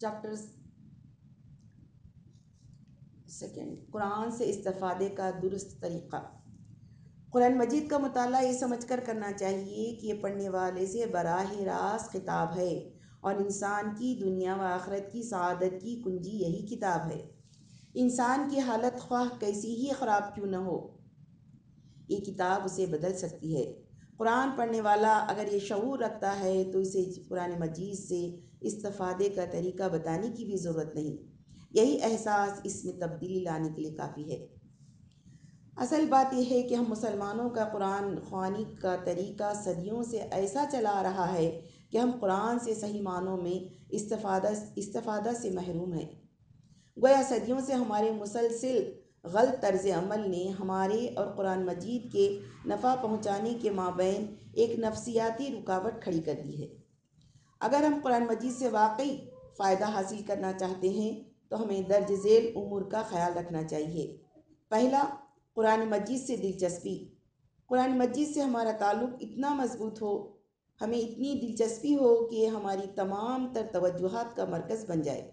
Chapters second, قرآن سے استفادے کا درست طریقہ۔ قرآن مجید کا مطالعہ یہ سمجھ کر کرنا چاہیے کہ یہ پڑھنے والے سے براہ راست خطاب ہے اور انسان کی دنیا و آخرت کی سعادت کی کنجی یہی کتاب ہے۔ انسان کی حالت خواہ کیسی ہی خراب کیوں نہ ہو، یہ کتاب اسے بدل سکتی ہے۔ قرآن پڑھنے والا اگر یہ شعور رکھتا ہے تو اسے قرآن مجید سے استفادے کا طریقہ بتانے کی بھی ضرورت نہیں۔ یہی احساس اس میں تبدیلی لانے کے لیے کافی ہے۔ اصل بات یہ ہے کہ ہم مسلمانوں کا قرآن خوانی کا طریقہ صدیوں سے ایسا چلا رہا ہے کہ ہم قرآن سے صحیح معنوں میں استفادہ استفادہ سے محروم ہیں۔ گویا صدیوں سے ہمارے مسلسل غلط طرز عمل نے ہمارے اور قرآن مجید کے نفع پہنچانے کے مابین ایک نفسیاتی رکاوٹ کھڑی کر دی ہے۔ اگر ہم قرآن مجید سے واقعی فائدہ حاصل کرنا چاہتے ہیں، تو ہمیں درج ذیل امور کا خیال رکھنا چاہیے۔ پہلا، قرآن مجید سے دلچسپی۔ قرآن مجید سے ہمارا تعلق اتنا مضبوط ہو، ہمیں اتنی دلچسپی ہو کہ ہماری تمام تر توجہات کا مرکز بن جائے۔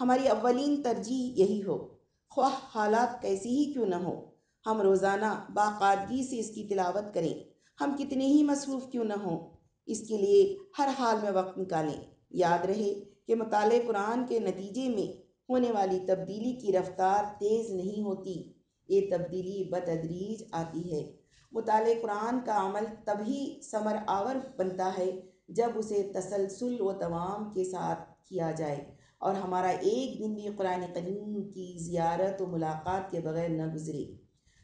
ہماری اولین ترجیح یہی ہو۔ خواہ حالات کیسی ہی کیوں نہ ہو۔ ہم روزانہ باقاعدگی سے اس کی تلاوت کریں۔ ہم کتنے ہی مصروف کیوں نہ ہوں۔ اس کے لیے ہر حال میں وقت نکالیں۔ یاد رہے کہ مطالعہ قرآن کے نتیجے میں ہونے والی تبدیلی کی رفتار تیز نہیں ہوتی۔ یہ تبدیلی بتدریج آتی ہے۔ مطالعہ قرآن کا عمل تبھی ثمر آور بنتا ہے جب اسے تسلسل و دوام کے ساتھ کیا جائے۔ اور ہمارا ایک دن بھی قرآن کریم کی زیارت و ملاقات کے بغیر نہ گزرے۔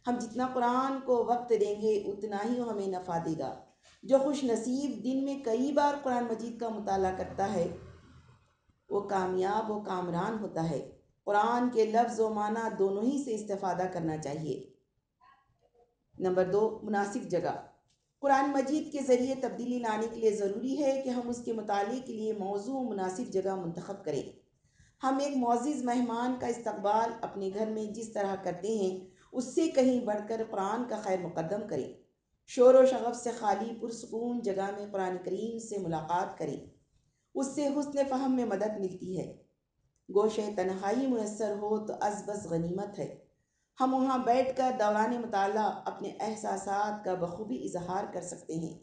ہم جتنا قرآن کو وقت دیں گے، اتنا ہی ہمیں نفع دے گا۔ جو خوش نصیب دن میں کئی بار قرآن مجید کا مطالعہ کرتا ہے، وہ کامیاب و کامران ہوتا ہے۔ قرآن کے لفظ و معنی دونوں ہی سے استفادہ کرنا چاہیے۔ نمبر دو، مناسب جگہ۔ قرآن مجید کے ذریعے تبدیلی لانے کے لیے ضروری ہے کہ ہم اس کے مطالعے کے لیے موضوع و مناسب جگہ منتخب کریں۔ ہم ایک معزز مہمان کا استقبال اپنے گھر میں جس طرح کرتے ہیں، اس سے کہیں بڑھ کر قرآن کا خیر مقدم کریں۔ شور و شغف سے خالی پرسکون جگہ میں قرآن کریم سے ملاقات کریں۔ اس سے حسن فہم میں مدد ملتی ہے۔ گوشہ تنہائی میسر ہو تو از بس غنیمت ہے۔ ہم وہاں بیٹھ کر دوران مطالعہ اپنے احساسات کا بخوبی اظہار کر سکتے ہیں۔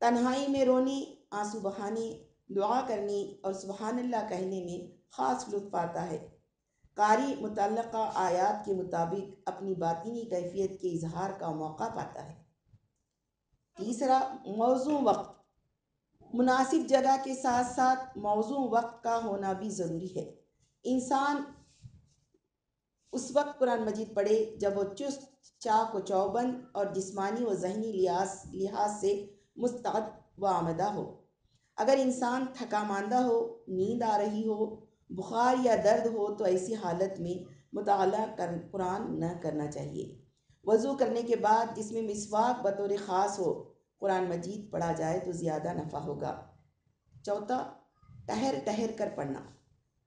تنہائی میں رونی، آنسو بہانے دعا کرنے اور سبحان اللہ کہنے میں خاص لطف آتا ہے۔ قاری متعلقہ آیات کے مطابق اپنی باطنی کیفیت کے اظہار کا موقع پاتا ہے۔ تیسرا، موضوع وقت۔ مناسب جگہ کے ساتھ ساتھ موضوع وقت کا ہونا بھی ضروری ہے۔ انسان اس وقت قرآن مجید پڑھے جب وہ چست چاق و چوبند اور جسمانی و ذہنی لحاظ لحاظ سے مستعد و آمدہ ہو۔ اگر انسان تھکا ماندہ ہو، نیند آ رہی ہو، بخار یا درد ہو، تو ایسی حالت میں مطالعہ کر، قرآن نہ کرنا چاہیے۔ وضو کرنے کے بعد جس میں مسواک بطور خاص ہو، قرآن مجید پڑھا جائے تو زیادہ نفع ہوگا۔ چوتھا، ٹہر ٹہر کر پڑھنا۔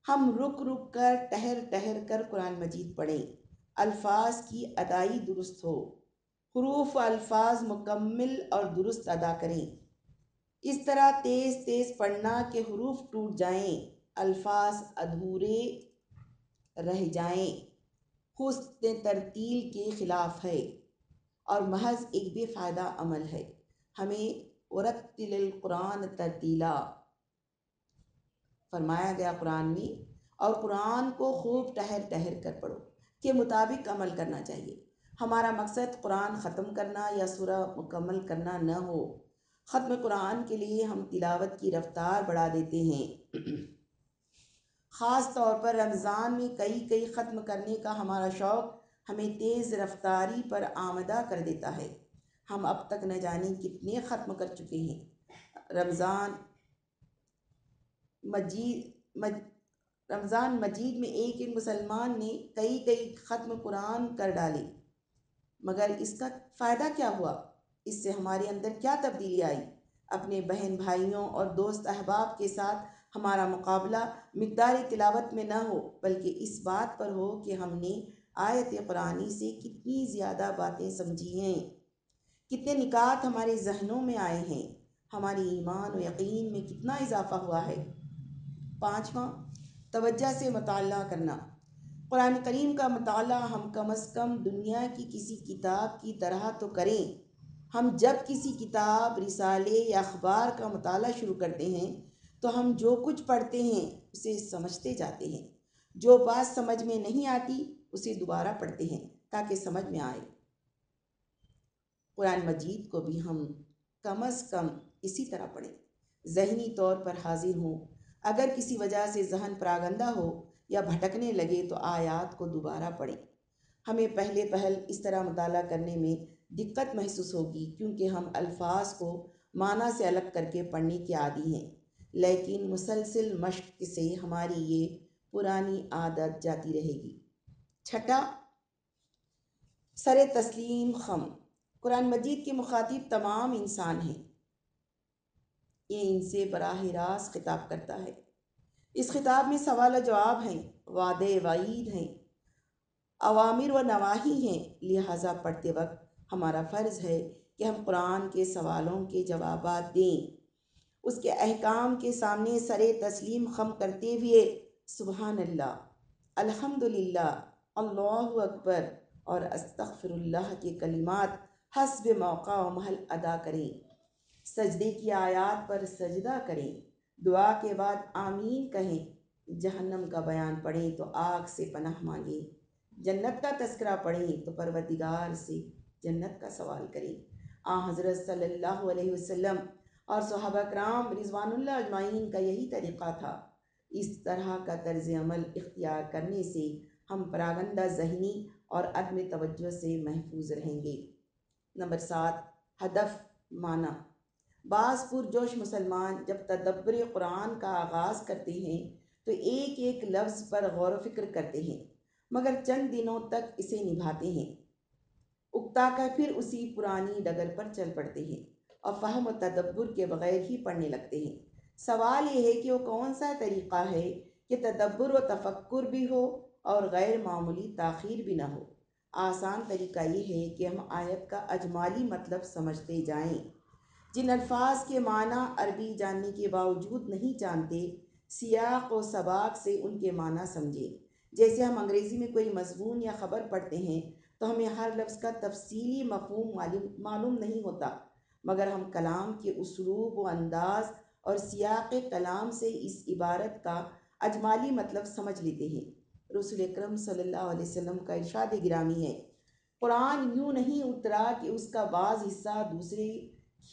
ہم رک رک کر ٹہر ٹہر کر قرآن مجید پڑھیں۔ الفاظ کی ادائی درست ہو۔ حروف و الفاظ مکمل اور درست ادا کریں۔ اس طرح تیز تیز پڑھنا کہ حروف ٹوٹ جائیں، الفاظ ادھورے رہ جائیں۔ حسن ترتیل کے خلاف ہے اور محض ایک بے فائدہ عمل ہے۔ ہمیں ورتل القرآن ترتیلا۔ فرمایا گیا قرآن میں، اور قرآن کو خوب ٹہر ٹہر کر پڑھو، کے مطابق عمل کرنا چاہیے۔ ہمارا مقصد قرآن ختم کرنا یا سورہ مکمل کرنا نہ ہو۔ ختم قرآن کے لیے ہم تلاوت کی رفتار بڑھا دیتے ہیں۔ خاص طور پر رمضان میں کئی کئی ختم کرنے کا ہمارا شوق ہمیں تیز رفتاری پر آمدہ کر دیتا ہے۔ ہم اب تک نہ جانے کتنے ختم کر چکے ہیں۔ رمضان مجید، مج، رمضان مجید میں ایک ایک مسلمان نے کئی کئی ختم قرآن کر ڈالے۔ مگر اس کا فائدہ کیا ہوا؟ اس سے ہمارے اندر کیا تبدیلی آئی؟ اپنے بہن بھائیوں اور دوست احباب کے ساتھ ہمارا مقابلہ مقدار تلاوت میں نہ ہو، بلکہ اس بات پر ہو کہ ہم نے آیت قرآنی سے کتنی زیادہ باتیں سمجھی ہیں۔ کتنے نکات ہمارے ذہنوں میں آئے ہیں۔ ہماری ایمان و یقین میں کتنا اضافہ ہوا ہے۔ پانچواں، توجہ سے مطالعہ کرنا۔ قرآن کریم کا مطالعہ ہم کم از کم دنیا کی کسی کتاب کی طرح تو کریں۔ ہم جب کسی کتاب، رسالے یا اخبار کا مطالعہ شروع کرتے ہیں، تو ہم جو کچھ پڑھتے ہیں، اسے سمجھتے جاتے ہیں۔ جو بات سمجھ میں نہیں آتی، اسے دوبارہ پڑھتے ہیں، تاکہ سمجھ میں آئے۔ قرآن مجید کو بھی ہم کم از کم اسی طرح پڑھیں۔ ذہنی طور پر حاضر ہوں۔ اگر کسی وجہ سے ذہن پراگندہ ہو یا بھٹکنے لگے، تو آیات کو دوبارہ پڑھیں۔ ہمیں پہلے پہل اس طرح مطالعہ کرنے میں دقت محسوس ہوگی کیونکہ ہم الفاظ کو معنی سے الگ کر کے پڑھنے کے عادی ہیں۔ لیکن مسلسل مشق سے ہماری یہ پرانی عادت جاتی رہے گی۔ چھٹا، سر تسلیم خم۔ قرآن مجید کے مخاطب تمام انسان ہیں۔ یہ ان سے براہ راست خطاب کرتا ہے۔ اس خطاب میں سوال و جواب ہیں، وعدے وعید ہیں عوامر و نواحی ہیں، لہٰذا پڑھتے وقت ہمارا فرض ہے کہ ہم قرآن کے سوالوں کے جوابات دیں۔ اس کے احکام کے سامنے سر تسلیم خم کرتے ہوئے سبحان اللہ الحمد للہ اللہ اکبر اور استغفر اللہ کے کلمات حسب موقع و محل ادا کریں۔ سجدے کی آیات پر سجدہ کریں۔ دعا کے بعد آمین کہیں۔ جہنم کا بیان پڑھیں تو آگ سے پناہ مانگیں۔ جنت کا تذکرہ پڑھیں تو پروردگار سے جنت کا سوال کریں۔ آ، حضرت صلی اللہ علیہ وسلم اور صحابہ کرام رضوان اللہ اجمعین کا یہی طریقہ تھا۔ اس طرح کا طرز عمل اختیار کرنے سے ہم پراگندہ ذہنی اور عدم توجہ سے محفوظ رہیں گے۔ نمبر سات، ہدف معنی بعض پرجوش مسلمان جب تدبر قرآن کا آغاز کرتے ہیں تو ایک ایک لفظ پر غور و فکر کرتے ہیں، مگر چند دنوں تک اسے نبھاتے ہیں۔ اکتا کر پھر اسی پرانی ڈگر پر چل پڑتے ہیں اور فہم و تدبر کے بغیر ہی پڑھنے لگتے ہیں۔ سوال یہ ہے کہ وہ کون سا طریقہ ہے کہ تدبر و تفکر بھی ہو اور غیر معمولی تاخیر بھی نہ ہو۔ آسان طریقہ یہ ہے کہ ہم آیت کا اجمالی مطلب سمجھتے جائیں۔ جن الفاظ کے معنی عربی جاننے کے باوجود نہیں جانتے، سیاق و سباق سے ان کے معنی سمجھیں۔ جیسے ہم انگریزی میں کوئی مضمون یا خبر پڑھتے ہیں تو ہمیں ہر لفظ کا تفصیلی مفہوم معلوم معلوم نہیں ہوتا۔ مگر ہم کلام کے اسلوب و انداز اور سیاق کلام سے اس عبارت کا اجمالی مطلب سمجھ لیتے ہیں۔ رسول اکرم صلی اللہ علیہ وسلم کا ارشاد گرامی ہے۔ قرآن یوں نہیں اترا کہ اس کا بعض حصہ دوسرے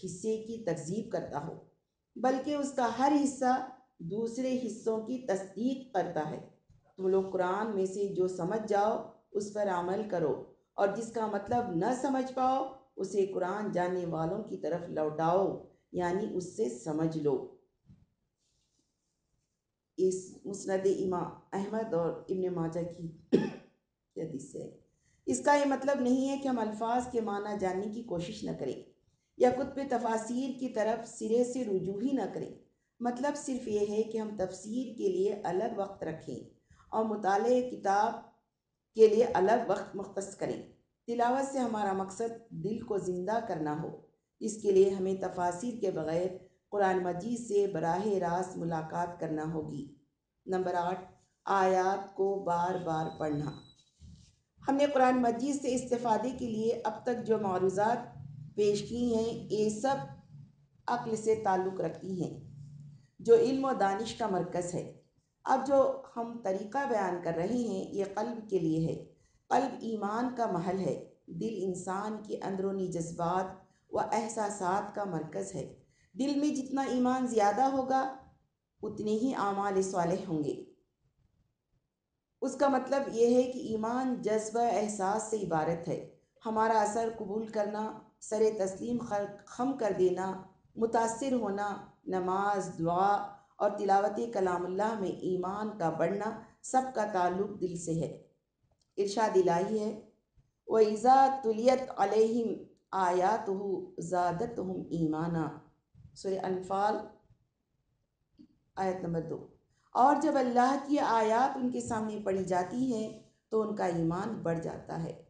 حصے کی تکذیب کرتا ہو، بلکہ اس کا ہر حصہ دوسرے حصوں کی تصدیق کرتا ہے۔ تم لوگ قرآن میں سے جو سمجھ جاؤ، اس پر عمل کرو۔ اور جس کا مطلب نہ سمجھ پاؤ، اسے قرآن جاننے والوں کی طرف لوٹاؤ یعنی اس سے سمجھ لو۔ اس مسند امام احمد اور ابن ماجہ کی حدیث ہے۔ اس کا یہ مطلب نہیں ہے کہ ہم الفاظ کے معنی جاننے کی کوشش نہ کریں یا کتب تفاصیر کی طرف سرے سے رجوع ہی نہ کریں۔ مطلب صرف یہ ہے کہ ہم تفسیر کے لیے الگ وقت رکھیں اور مطالعہ کتاب کے لیے الگ وقت مختص کریں۔ تلاوت سے ہمارا مقصد دل کو زندہ کرنا ہو۔ اس کے لیے ہمیں تفاصیر کے بغیر قرآن مجید سے براہ راست ملاقات کرنا ہوگی۔ نمبر آٹھ، آیات کو بار بار پڑھنا۔ ہم نے قرآن مجید سے استفادے کے لیے اب تک جو معروضات پیش کی ہیں، یہ سب عقل سے تعلق رکھتی ہیں، جو علم و دانش کا مرکز ہے۔ اب جو ہم طریقہ بیان کر رہے ہیں، یہ قلب کے لیے ہے۔ قلب ایمان کا محل ہے۔ دل انسان کے اندرونی جذبات و احساسات کا مرکز ہے۔ دل میں جتنا ایمان زیادہ ہوگا، اتنے ہی اعمال صالح ہوں گے۔ اس کا مطلب یہ ہے کہ ایمان جذبہ احساس سے عبارت ہے۔ ہمارا اثر قبول کرنا، سر تسلیم خم کر دینا، متاثر ہونا، نماز، دعا اور تلاوت کلام اللہ میں ایمان کا بڑھنا سب کا تعلق دل سے ہے۔ ارشاد الہی ہے، وَإِذَا تُلِيَتْ عَلَيْهِمْ آيَاتُهُ زَادَتْهُمْ إِيمَانًا سورہ انفال، آیت نمبر دو۔ اور جب اللہ کی آیات ان کے سامنے پڑھی جاتی ہیں، تو ان کا ایمان بڑھ جاتا ہے۔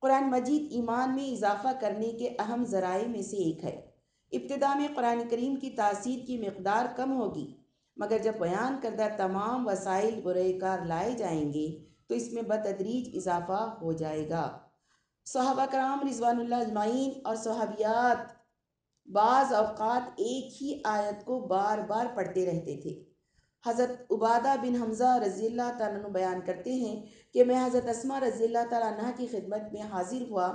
قرآن مجید ایمان میں اضافہ کرنے کے اہم ذرائع میں سے ایک ہے۔ ابتدا میں قرآن کریم کی تاثیر کی مقدار کم ہوگی، مگر جب بیان کردہ تمام وسائل برے کار لائے جائیں گے، تو اس میں بتدریج اضافہ ہو جائے گا۔ صحابہ کرام رضوان اللہ اجمعین اور صحابیات بعض اوقات ایک ہی آیت کو بار بار پڑھتے رہتے تھے۔ حضرت عبادہ بن حمزہ رضی اللہ تعالیٰ عنہ بیان کرتے ہیں کہ میں حضرت اسما رضی اللہ تعالیٰ عنہ کی خدمت میں حاضر ہوا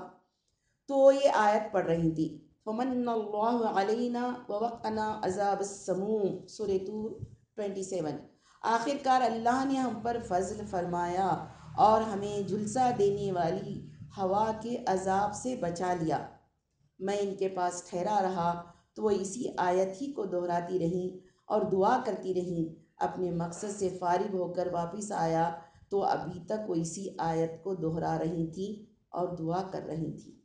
تو یہ آیت پڑھ رہی تھی۔ فمن اللہ علینا ووقنا عذاب السموم سورہ تور 27 آخر کار اللہ نے ہم پر فضل فرمایا اور ہمیں جھلسا دینے والی ہوا کے عذاب سے بچا لیا۔ میں ان کے پاس ٹھہرا رہا تو وہ اسی آیت ہی کو دہراتی رہیں اور دعا کرتی رہیں۔ اپنے مقصد سے فارغ ہو کر واپس آیا تو ابھی تک وہ اسی آیت کو دہرا رہی تھی اور دعا کر رہی تھی